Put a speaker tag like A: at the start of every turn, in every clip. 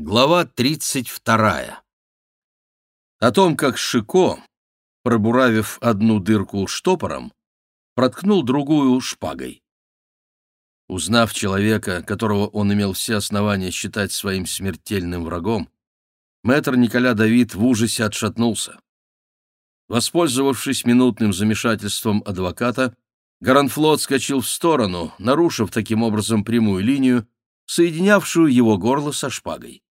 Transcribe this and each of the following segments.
A: Глава 32. О том, как Шико, пробуравив одну дырку штопором, проткнул другую шпагой. Узнав человека, которого он имел все основания считать своим смертельным врагом, мэтр Николя Давид в ужасе отшатнулся. Воспользовавшись минутным замешательством адвоката, Гаранфлот скочил в сторону, нарушив таким образом прямую линию, соединявшую его горло со шпагой.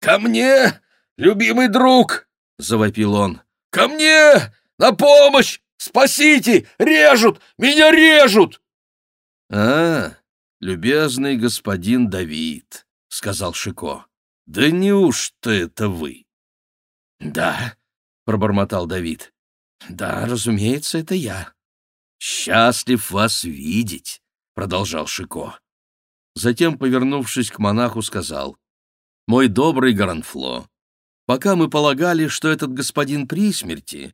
B: «Ко мне, любимый друг!» — завопил он. «Ко мне! На помощь! Спасите! Режут! Меня режут!»
A: «А, любезный господин Давид», — сказал Шико. «Да неужто это вы?»
B: «Да», — пробормотал Давид. «Да, разумеется, это я».
A: «Счастлив вас видеть», — продолжал Шико. Затем, повернувшись к монаху, сказал, мой добрый Гаранфло, пока мы полагали, что этот господин при смерти,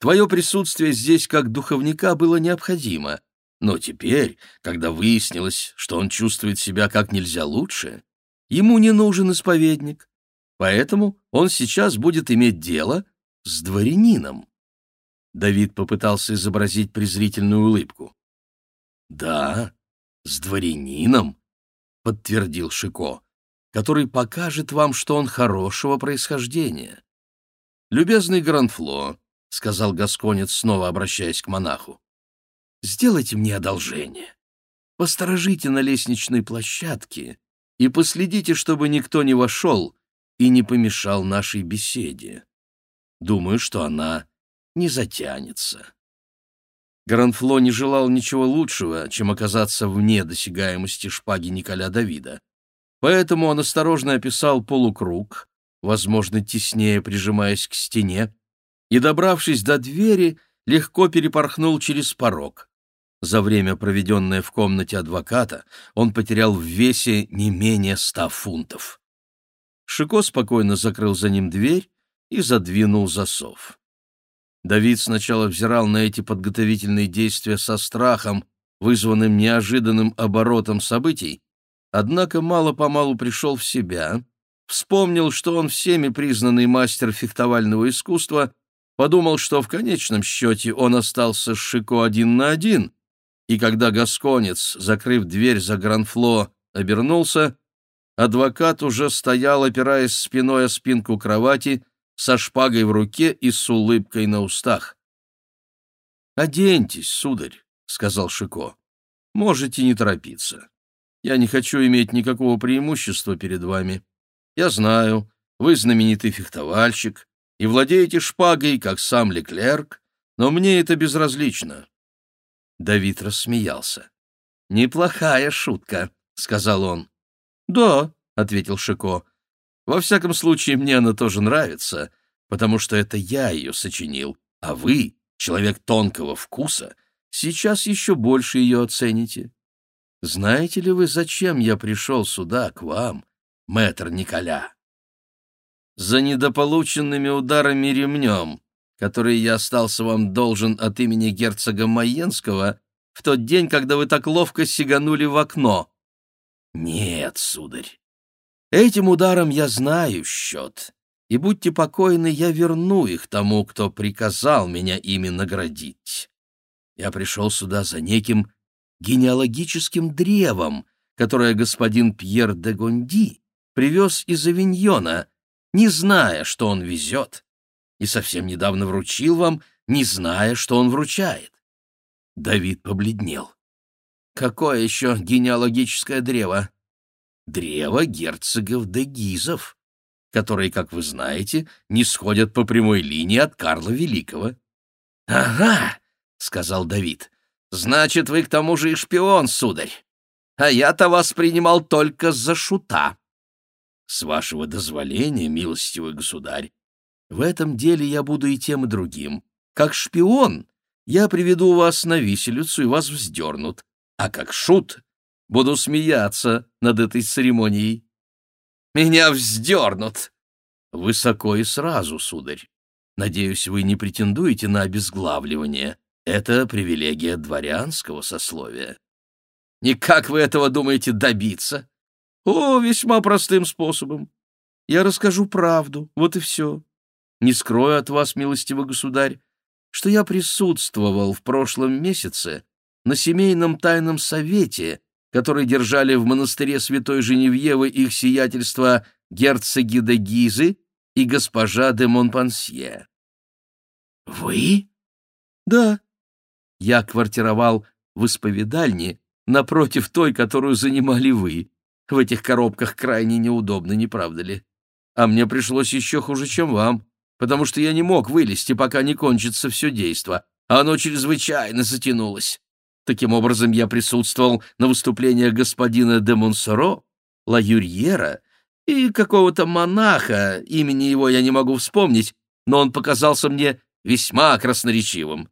A: твое присутствие здесь как духовника было необходимо, но теперь, когда выяснилось, что он чувствует себя как нельзя лучше, ему не нужен исповедник, поэтому он сейчас будет иметь дело с дворянином. Давид попытался изобразить презрительную улыбку. «Да, с дворянином», — подтвердил Шико который покажет вам, что он хорошего происхождения. «Любезный Гранфло», — сказал Гасконец, снова обращаясь к монаху, — «сделайте мне одолжение. Посторожите на лестничной площадке и последите, чтобы никто не вошел и не помешал нашей беседе. Думаю, что она не затянется». Гранфло не желал ничего лучшего, чем оказаться вне досягаемости шпаги Николя Давида. Поэтому он осторожно описал полукруг, возможно, теснее прижимаясь к стене, и, добравшись до двери, легко перепорхнул через порог. За время, проведенное в комнате адвоката, он потерял в весе не менее ста фунтов. Шико спокойно закрыл за ним дверь и задвинул засов. Давид сначала взирал на эти подготовительные действия со страхом, вызванным неожиданным оборотом событий, однако мало-помалу пришел в себя, вспомнил, что он всеми признанный мастер фехтовального искусства, подумал, что в конечном счете он остался с Шико один на один, и когда Гасконец, закрыв дверь за Гранфло, обернулся, адвокат уже стоял, опираясь спиной о спинку кровати, со шпагой в руке и с улыбкой на устах. «Оденьтесь, сударь», — сказал Шико. «Можете не торопиться. Я не хочу иметь никакого преимущества перед вами. Я знаю, вы знаменитый фехтовальщик и владеете шпагой, как сам Леклерк, но мне это безразлично». Давид рассмеялся. «Неплохая шутка», — сказал он. «Да», — ответил Шико. «Во всяком случае, мне она тоже нравится, потому что это я ее сочинил, а вы, человек тонкого вкуса, сейчас еще больше ее оцените. Знаете ли вы, зачем я пришел сюда, к вам, мэтр Николя? За недополученными ударами ремнем, которые я остался вам должен от имени герцога Майенского в тот день, когда вы так ловко сиганули в окно. Нет, сударь, этим ударом я знаю счет, и будьте покойны, я верну их тому, кто приказал меня ими наградить. Я пришел сюда за неким генеалогическим древом, которое господин Пьер де Гонди привез из Авиньона, не зная, что он везет, и совсем недавно вручил вам, не зная, что он вручает. Давид побледнел. Какое еще генеалогическое древо? Древо герцогов де Гизов, которые, как вы знаете, не сходят по прямой линии от Карла Великого. — Ага, — сказал Давид, Значит, вы к тому же и шпион, сударь. А я-то вас принимал только за шута. С вашего дозволения, милостивый государь, в этом деле я буду и тем, и другим. Как шпион я приведу вас на виселицу, и вас вздернут. А как шут буду смеяться над этой церемонией. Меня вздернут. Высоко и сразу, сударь. Надеюсь, вы не претендуете на обезглавливание. Это привилегия дворянского сословия. И как вы этого думаете добиться? О, весьма простым способом. Я расскажу правду, вот и все. Не скрою от вас, милостивый государь, что я присутствовал в прошлом месяце на семейном тайном совете, который держали в монастыре святой Женевьевы их сиятельство герцоги де Гизы и госпожа де Монпансье.
B: «Вы?»
A: «Да. Я квартировал в исповедальне напротив той, которую занимали вы. В этих коробках крайне неудобно, не правда ли? А мне пришлось еще хуже, чем вам, потому что я не мог вылезти, пока не кончится все действо, а оно чрезвычайно затянулось. Таким образом, я присутствовал на выступлениях господина де Монсоро, Ла Юрьера и какого-то монаха, имени его я не могу вспомнить, но он показался мне весьма красноречивым.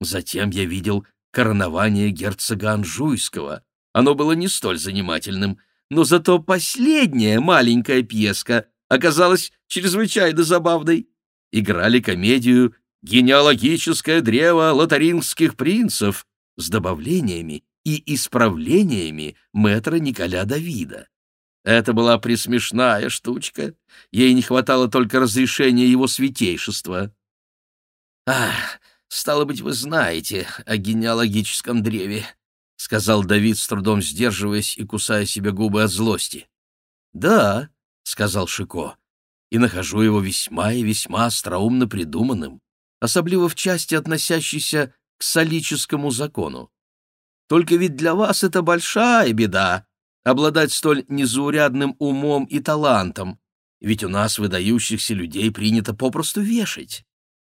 A: Затем я видел коронование герцога Анжуйского. Оно было не столь занимательным, но зато последняя маленькая пьеска оказалась чрезвычайно забавной. Играли комедию «Генеалогическое древо лотарингских принцев», с добавлениями и исправлениями мэтра Николя Давида. Это была присмешная штучка, ей не хватало только разрешения его святейшества. «Ах, стало быть, вы знаете о генеалогическом древе», — сказал Давид, с трудом сдерживаясь и кусая себе губы от злости. «Да», — сказал Шико, — «и нахожу его весьма и весьма остроумно придуманным, особливо в части, относящейся к солическому закону. Только ведь для вас это большая беда — обладать столь незаурядным умом и талантом, ведь у нас выдающихся людей принято попросту вешать.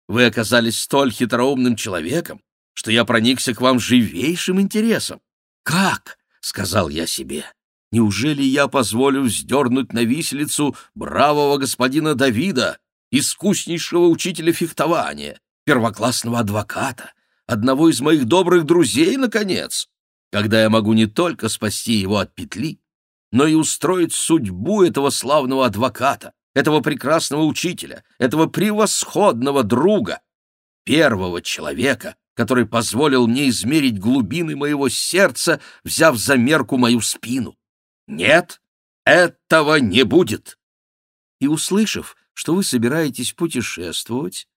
A: Вы оказались столь хитроумным человеком, что я проникся к вам живейшим интересом. «Как?» — сказал я себе. «Неужели я позволю вздернуть на виселицу бравого господина Давида, искуснейшего учителя фехтования, первоклассного адвоката, одного из моих добрых друзей, наконец, когда я могу не только спасти его от петли, но и устроить судьбу этого славного адвоката, этого прекрасного учителя, этого превосходного друга, первого человека, который позволил мне измерить глубины моего сердца, взяв за мерку мою спину. Нет, этого не будет. И услышав, что вы собираетесь путешествовать,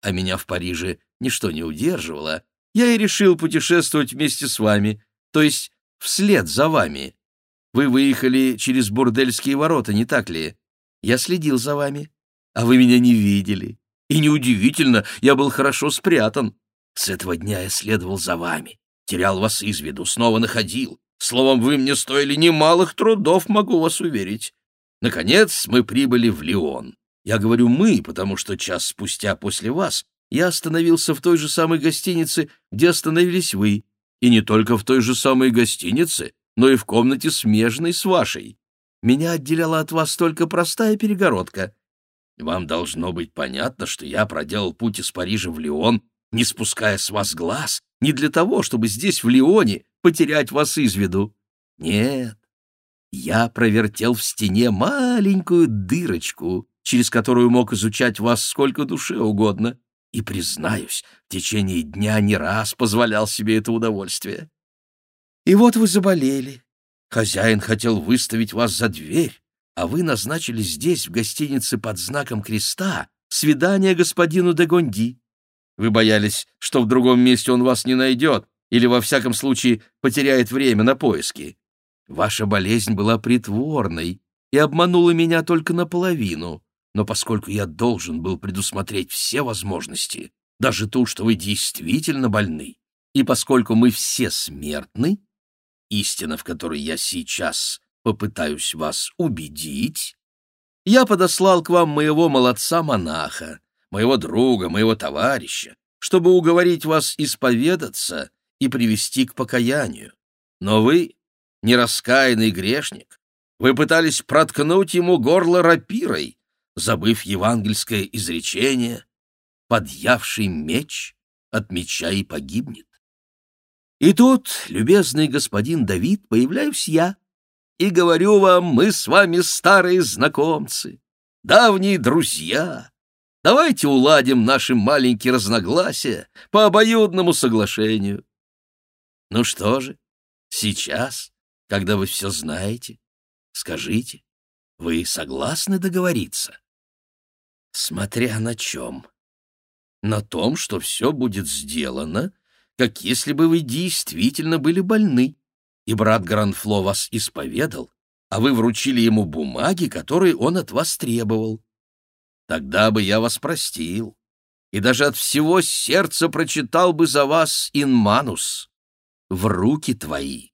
A: а меня в Париже ничто не удерживало, я и решил путешествовать вместе с вами, то есть вслед за вами. Вы выехали через Бурдельские ворота, не так ли? Я следил за вами, а вы меня не видели. И неудивительно, я был хорошо спрятан. С этого дня я следовал за вами, терял вас из виду, снова находил. Словом, вы мне стоили немалых трудов, могу вас уверить. Наконец мы прибыли в Лион. Я говорю «мы», потому что час спустя после вас я остановился в той же самой гостинице, где остановились вы, и не только в той же самой гостинице, но и в комнате смежной с вашей. Меня отделяла от вас только простая перегородка. Вам должно быть понятно, что я проделал путь из Парижа в Лион, не спуская с вас глаз, не для того, чтобы здесь, в Лионе, потерять вас из виду. Нет, я провертел в стене маленькую дырочку, через которую мог изучать вас сколько душе угодно и, признаюсь, в течение дня не раз позволял себе это удовольствие. И вот вы заболели. Хозяин хотел выставить вас за дверь, а вы назначили здесь, в гостинице под знаком креста, свидание господину де Гонди. Вы боялись, что в другом месте он вас не найдет или, во всяком случае, потеряет время на поиски. Ваша болезнь была притворной и обманула меня только наполовину но поскольку я должен был предусмотреть все возможности, даже ту, что вы действительно больны, и поскольку мы все смертны, истина, в которой я сейчас попытаюсь вас убедить, я подослал к вам моего молодца-монаха, моего друга, моего товарища, чтобы уговорить вас исповедаться и привести к покаянию. Но вы, нераскаянный грешник, вы пытались проткнуть ему горло рапирой, забыв евангельское изречение «Подъявший меч от меча и погибнет». И тут, любезный господин Давид, появляюсь я и говорю вам, мы с вами старые знакомцы, давние друзья. Давайте уладим наши маленькие разногласия по обоюдному соглашению. Ну что же, сейчас, когда вы все знаете, скажите, Вы согласны договориться? Смотря на чем. На том, что все будет сделано, как если бы вы действительно были больны, и брат Гранфло вас исповедал, а вы вручили ему бумаги, которые он от вас требовал. Тогда бы я вас простил, и даже от всего сердца прочитал бы за вас инманус в руки твои.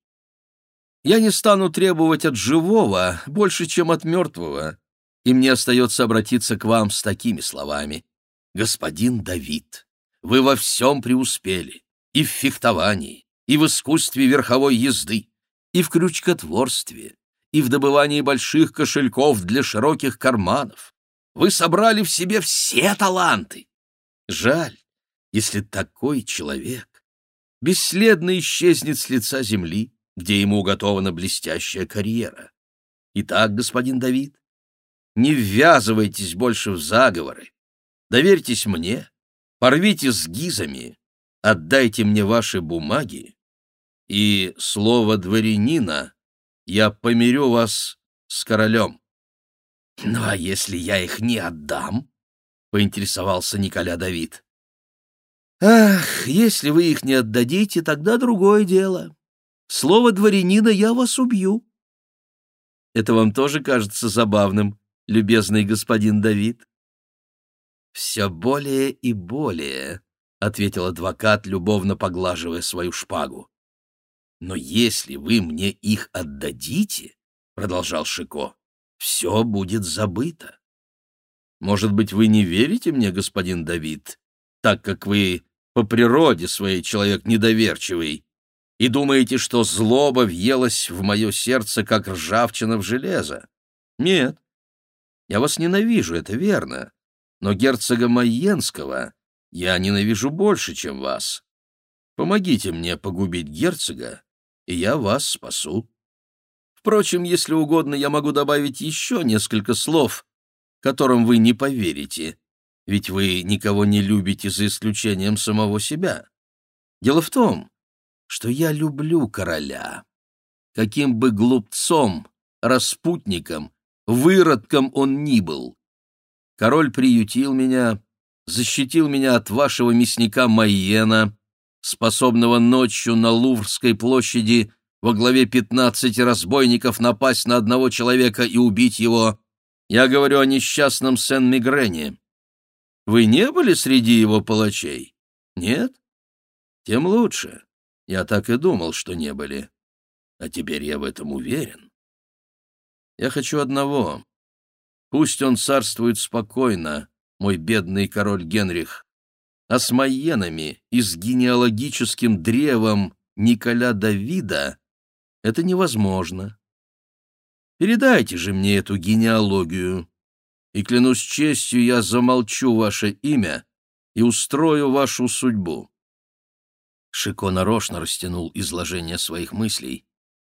A: Я не стану требовать от живого больше, чем от мертвого, и мне остается обратиться к вам с такими словами. Господин Давид, вы во всем преуспели, и в фехтовании, и в искусстве верховой езды, и в крючкотворстве, и в добывании больших кошельков для широких карманов. Вы собрали в себе все таланты. Жаль, если такой человек бесследно исчезнет с лица земли, где ему уготована блестящая карьера. Итак, господин Давид, не ввязывайтесь больше в заговоры, доверьтесь мне, порвите с гизами, отдайте мне ваши бумаги, и слово дворянина я помирю вас с королем. Ну а если я их не отдам? поинтересовался Николя Давид. Ах, если вы их не отдадите, тогда другое дело. Слово дворянина я вас убью. Это вам тоже кажется забавным, любезный господин Давид? Все более и более, ответил адвокат, любовно поглаживая свою шпагу. Но если вы мне их отдадите, продолжал Шико, все будет забыто. Может быть, вы не верите мне, господин Давид, так как вы по природе своей человек недоверчивый, и думаете, что злоба въелась в мое сердце, как ржавчина в железо. Нет, я вас ненавижу, это верно, но герцога Майенского я ненавижу больше, чем вас. Помогите мне погубить герцога, и я вас спасу. Впрочем, если угодно, я могу добавить еще несколько слов, которым вы не поверите, ведь вы никого не любите за исключением самого себя. Дело в том, что я люблю короля. Каким бы глупцом, распутником, выродком он ни был. Король приютил меня, защитил меня от вашего мясника Майена, способного ночью на Луврской площади во главе пятнадцати разбойников напасть на одного человека и убить его, я говорю о несчастном Сен-Мигрене. Вы не были среди его палачей? Нет? Тем лучше. Я так и думал, что не были. А теперь я в этом уверен. Я хочу одного. Пусть он царствует спокойно, мой бедный король Генрих. А с Майенами и с генеалогическим древом Николя Давида это невозможно. Передайте же мне эту генеалогию, и, клянусь честью, я замолчу ваше имя и устрою вашу судьбу». Шико нарочно растянул изложение своих мыслей,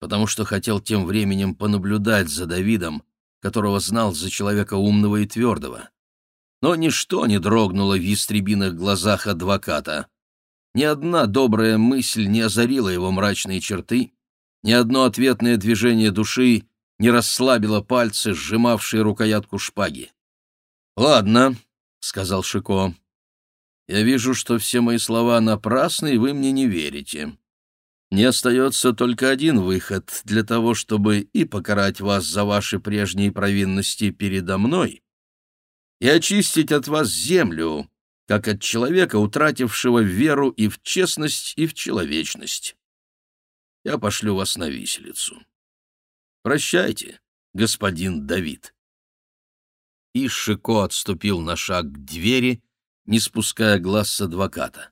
A: потому что хотел тем временем понаблюдать за Давидом, которого знал за человека умного и твердого. Но ничто не дрогнуло в ястребиных глазах адвоката. Ни одна добрая мысль не озарила его мрачные черты, ни одно ответное движение души не расслабила пальцы, сжимавшие рукоятку шпаги. «Ладно», — сказал Шико. «Я вижу, что все мои слова напрасны, и вы мне не верите. Не остается только один выход для того, чтобы и покарать вас за ваши прежние провинности передо мной, и очистить от вас землю, как от человека, утратившего веру и в честность, и в человечность. Я пошлю вас на виселицу. Прощайте, господин Давид. И Шико отступил на шаг к двери, не спуская глаз с адвоката.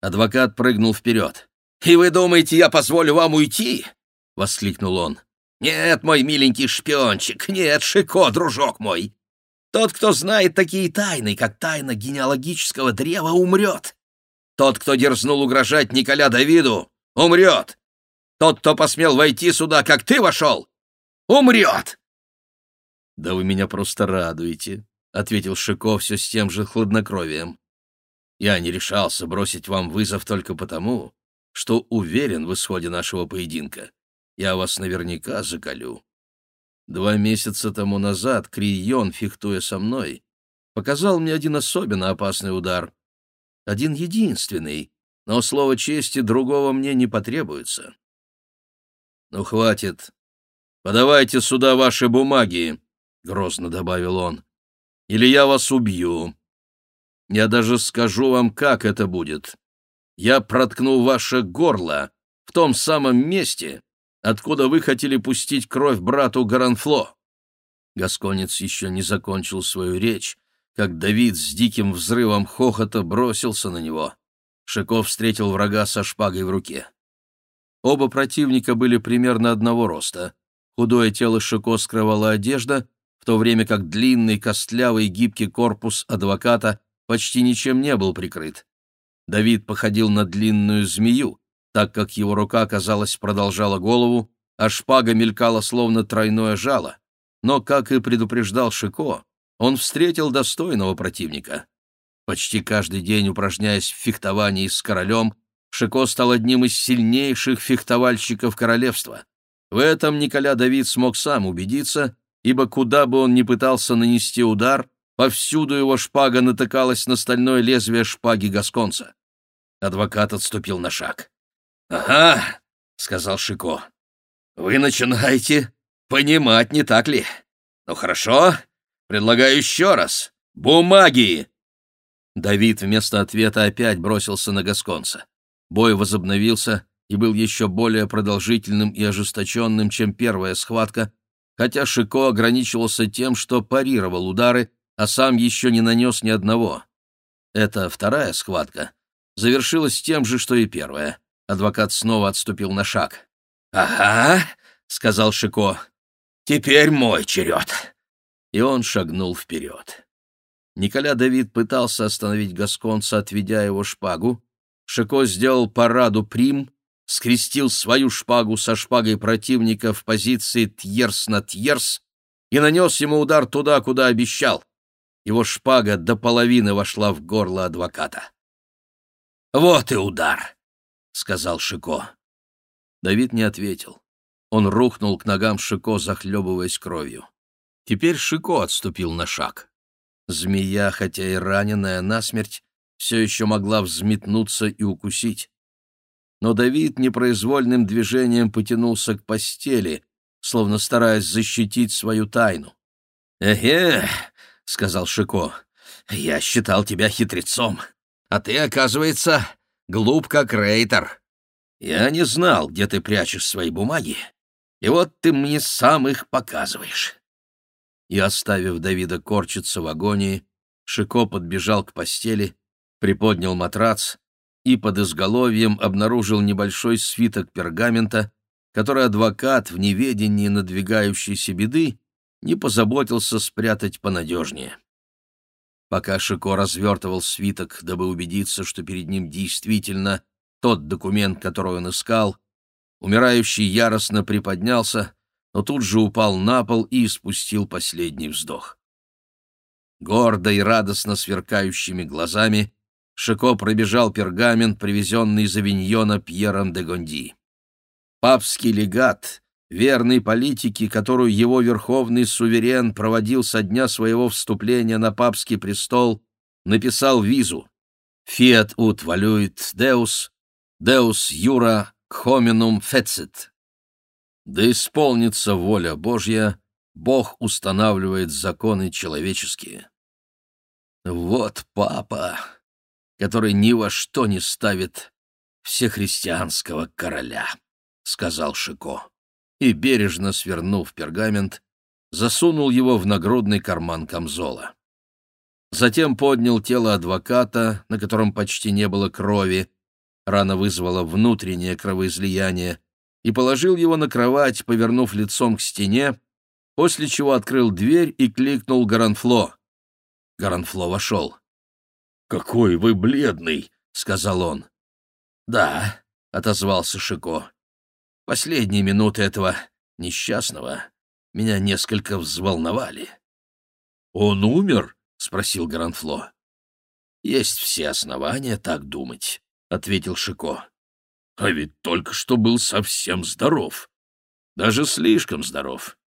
A: Адвокат прыгнул вперед. «И вы думаете, я позволю вам уйти?» — воскликнул он. «Нет, мой миленький шпиончик, нет, Шико, дружок мой. Тот, кто знает такие тайны, как тайна генеалогического древа, умрет. Тот, кто дерзнул угрожать Николя Давиду, умрет. Тот, кто посмел войти сюда, как ты вошел, умрет!» «Да вы меня просто радуете», — ответил Шиков все с тем же хладнокровием. «Я не решался бросить вам вызов только потому, что уверен в исходе нашего поединка. Я вас наверняка заколю. Два месяца тому назад Крион, фехтуя со мной, показал мне один особенно опасный удар. Один единственный, но слово чести другого мне не потребуется. Ну, хватит. Подавайте сюда ваши бумаги, — грозно добавил он, — или я вас убью. Я даже скажу вам, как это будет. Я проткну ваше горло в том самом месте, откуда вы хотели пустить кровь брату Гаранфло. Гасконец еще не закончил свою речь, как Давид с диким взрывом хохота бросился на него. Шиков встретил врага со шпагой в руке. Оба противника были примерно одного роста. Худое тело Шико скрывала одежда, в то время как длинный, костлявый, гибкий корпус адвоката почти ничем не был прикрыт. Давид походил на длинную змею, так как его рука, казалось, продолжала голову, а шпага мелькала словно тройное жало. Но, как и предупреждал Шико, он встретил достойного противника. Почти каждый день упражняясь в фехтовании с королем, Шико стал одним из сильнейших фехтовальщиков королевства. В этом Николя Давид смог сам убедиться, ибо куда бы он ни пытался нанести удар, повсюду его шпага натыкалась на стальное лезвие шпаги Гасконца. Адвокат отступил на шаг. «Ага», — сказал Шико. «Вы начинаете понимать, не так ли? Ну хорошо, предлагаю еще раз. Бумаги!» Давид вместо ответа опять бросился на Гасконца. Бой возобновился и был еще более продолжительным и ожесточенным, чем первая схватка, хотя Шико ограничивался тем, что парировал удары, а сам еще не нанес ни одного. Эта вторая схватка завершилась тем же, что и первая. Адвокат снова отступил на шаг. «Ага», — сказал Шико, — «теперь мой черед». И он шагнул вперед. Николя Давид пытался остановить Гасконца, отведя его шпагу. Шико сделал параду прим, скрестил свою шпагу со шпагой противника в позиции тьерс на тьерс и нанес ему удар туда, куда обещал. Его шпага до половины вошла в горло адвоката. «Вот и удар!» — сказал Шико. Давид не ответил. Он рухнул к ногам Шико, захлебываясь кровью. Теперь Шико отступил на шаг. Змея, хотя и раненая насмерть, все еще могла взметнуться и укусить. Но Давид непроизвольным движением потянулся к постели, словно стараясь защитить свою тайну. «Эхе!» — сказал Шико. «Я считал тебя хитрецом, а ты, оказывается, глуп как рейтер. Я не знал, где ты прячешь свои бумаги, и вот ты мне сам их показываешь». И, оставив Давида корчиться в агонии, Шико подбежал к постели, приподнял матрац и под изголовьем обнаружил небольшой свиток пергамента, который адвокат в неведении надвигающейся беды не позаботился спрятать понадежнее. Пока Шико развертывал свиток, дабы убедиться, что перед ним действительно тот документ, который он искал, умирающий яростно приподнялся, но тут же упал на пол и испустил последний вздох. Гордо и радостно сверкающими глазами Шико пробежал пергамент, привезенный из Авиньона Пьером де Гонди. Папский легат, верный политике, которую его верховный суверен проводил со дня своего вступления на папский престол, написал визу «Fiat ut valuit Deus, Deus jura hominum fecit». Да исполнится воля Божья, Бог устанавливает законы человеческие. Вот папа, который ни во что не ставит всехристианского короля, — сказал Шико и, бережно свернув пергамент, засунул его в нагрудный карман камзола. Затем поднял тело адвоката, на котором почти не было крови, рана вызвала внутреннее кровоизлияние, и положил его на кровать, повернув лицом к стене, после чего открыл дверь и кликнул Гаранфло. Гаранфло вошел. «Какой вы бледный!» — сказал он. «Да», — отозвался Шико. Последние минуты этого несчастного меня несколько взволновали. «Он умер?» — спросил Гранфло. «Есть все основания так думать», — ответил Шико. «А ведь только что был совсем здоров. Даже слишком здоров.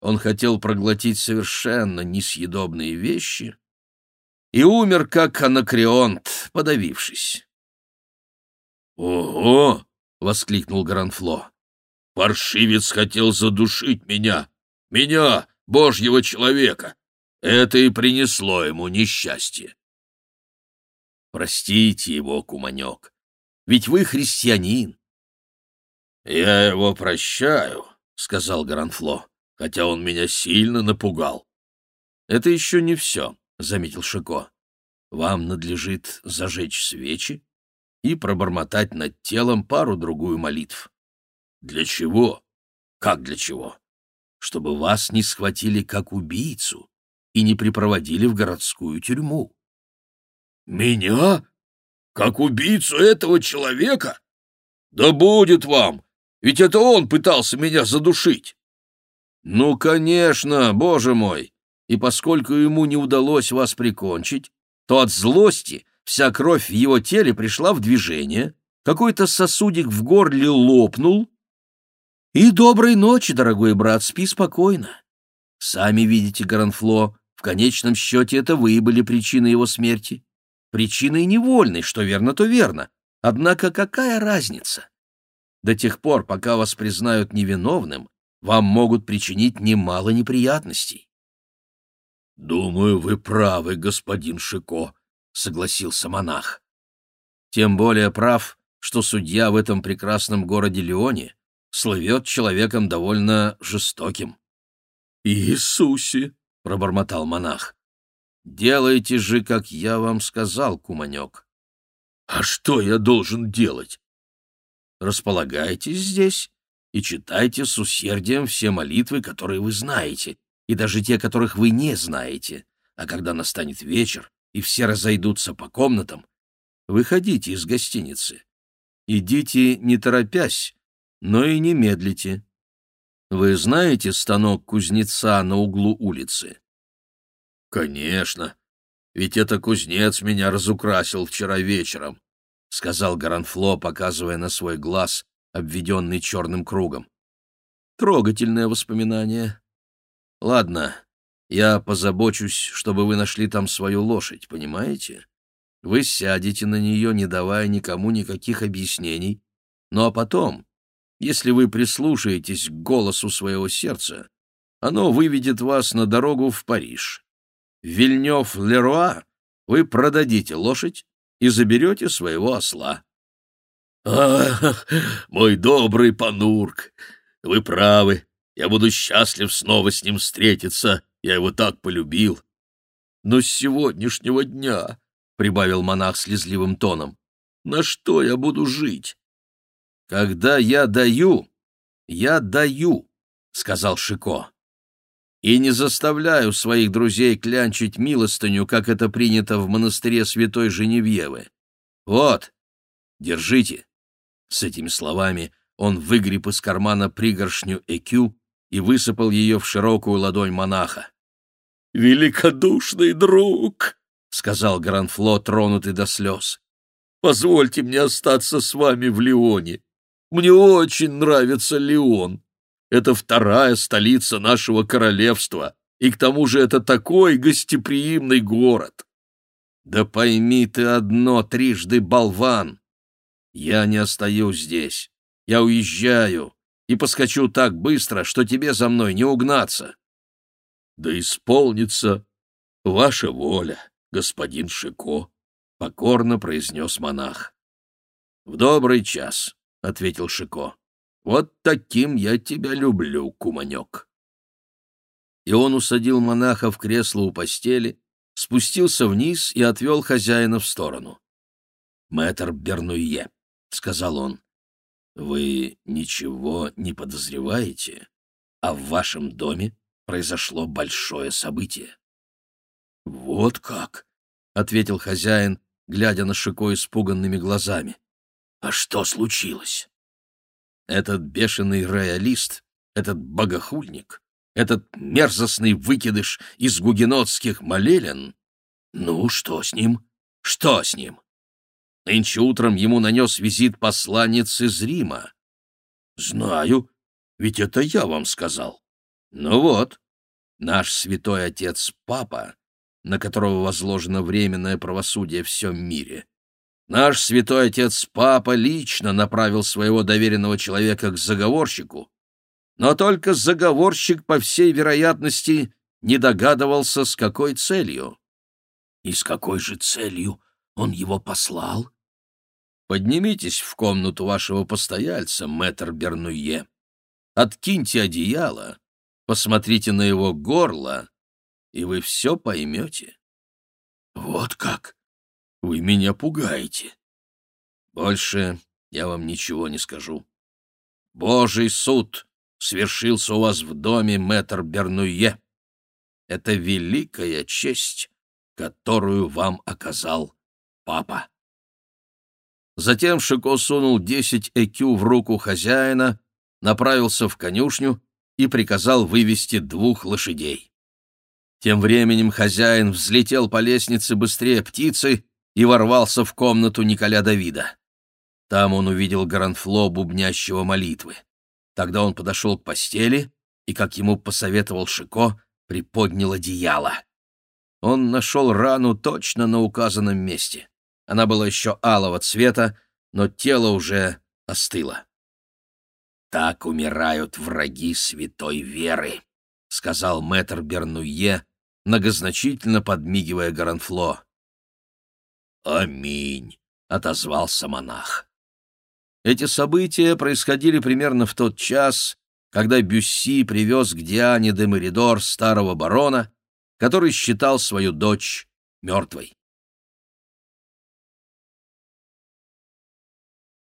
A: он хотел проглотить совершенно несъедобные вещи и умер как анакреонт, подавившись.
B: «Ого!» — воскликнул Гранфло. «Паршивец хотел задушить меня! Меня, божьего человека! Это и принесло ему несчастье!»
A: «Простите его, куманек, ведь вы христианин!»
B: «Я его прощаю», — сказал Гранфло хотя он меня сильно напугал.
A: — Это еще не все, — заметил Шико. — Вам надлежит зажечь свечи и пробормотать над телом пару-другую молитв.
B: — Для чего? Как для чего?
A: — Чтобы вас не схватили как убийцу и не припроводили в городскую тюрьму.
B: — Меня? Как убийцу этого человека? Да будет вам! Ведь это он пытался меня задушить.
A: «Ну, конечно, боже мой! И поскольку ему не удалось вас прикончить, то от злости вся кровь в его теле пришла в движение, какой-то сосудик в горле лопнул. И доброй ночи, дорогой брат, спи спокойно. Сами видите, Гаранфло, в конечном счете это вы были причиной его смерти. Причиной невольной, что верно, то верно. Однако какая разница? До тех пор, пока вас признают невиновным, вам могут причинить немало неприятностей.
B: — Думаю, вы правы, господин Шико, — согласился монах.
A: Тем более прав, что судья в этом прекрасном городе Леоне слывет человеком довольно жестоким.
B: — Иисусе! — пробормотал монах.
A: — Делайте же, как я вам сказал, куманек.
B: — А что я должен делать?
A: — Располагайтесь здесь и читайте с усердием все молитвы, которые вы знаете, и даже те, которых вы не знаете. А когда настанет вечер, и все разойдутся по комнатам, выходите из гостиницы. Идите не торопясь, но и не медлите. Вы знаете станок кузнеца на углу улицы?
B: — Конечно, ведь это кузнец меня разукрасил вчера вечером, — сказал Гаранфло, показывая на свой глаз, обведенный черным кругом.
A: Трогательное воспоминание. Ладно, я позабочусь, чтобы вы нашли там свою лошадь, понимаете? Вы сядете на нее, не давая никому никаких объяснений. Ну а потом, если вы прислушаетесь к голосу своего сердца, оно выведет вас на дорогу в Париж. В Вильнёв-Леруа вы продадите лошадь и заберете своего осла.
B: «Ах, мой добрый Панурк, вы правы, я буду счастлив снова с ним встретиться, я его так полюбил. Но с сегодняшнего дня, — прибавил монах слезливым тоном, — на что я буду жить?»
A: «Когда я даю, я даю», — сказал Шико. «И не заставляю своих друзей клянчить милостыню, как это принято в монастыре святой Женевьевы. Вот, держите». С этими словами он выгреб из кармана пригоршню ЭКЮ и высыпал ее в широкую ладонь монаха.
B: «Великодушный друг!» — сказал Гранфло, тронутый до слез. «Позвольте мне остаться с вами в Лионе. Мне очень нравится Лион. Это вторая столица нашего королевства, и к тому же это такой гостеприимный город».
A: «Да пойми ты одно, трижды болван!» Я не остаюсь здесь. Я уезжаю и поскочу так быстро, что тебе за мной не угнаться.
B: — Да исполнится ваша воля, господин Шико, — покорно произнес монах.
A: — В добрый час, — ответил Шико. — Вот таким я тебя люблю, куманек. И он усадил монаха в кресло у постели, спустился вниз и отвел хозяина в сторону. Мэтр Бернуе, — сказал он. «Вы ничего не подозреваете, а в вашем доме произошло большое событие».
B: «Вот как!» — ответил хозяин, глядя на Шико испуганными глазами. «А что случилось?»
A: «Этот бешеный роялист, этот богохульник, этот мерзостный выкидыш из гугенотских молелен...»
B: «Ну, что с ним?
A: Что с ним?» Нынче утром ему нанес визит посланец из Рима.
B: Знаю, ведь это я вам сказал.
A: Ну вот, наш святой отец Папа, на которого возложено временное правосудие в всем мире, наш святой отец Папа лично направил своего доверенного человека к заговорщику, но только заговорщик, по всей вероятности, не догадывался, с какой целью.
B: И с какой же целью он его послал?
A: Поднимитесь в комнату вашего постояльца, мэтр Бернуе. Откиньте одеяло, посмотрите на его горло, и вы все поймете.
B: Вот как! Вы меня пугаете.
A: Больше я вам ничего не скажу. Божий суд свершился у вас в доме, мэтр Бернуе. Это великая честь, которую вам оказал папа. Затем Шико сунул десять экю в руку хозяина, направился в конюшню и приказал вывести двух лошадей. Тем временем хозяин взлетел по лестнице быстрее птицы и ворвался в комнату Николя Давида. Там он увидел Гаранфло, бубнящего молитвы. Тогда он подошел к постели и, как ему посоветовал Шико, приподнял одеяло. Он нашел рану точно на указанном месте. Она была еще алого цвета, но тело уже остыло. «Так умирают враги святой веры», — сказал мэтр Бернуе, многозначительно подмигивая Гаранфло.
B: «Аминь», — отозвался монах.
A: Эти события происходили примерно в тот час, когда Бюсси привез к Диане де Меридор старого барона, который считал свою дочь мертвой.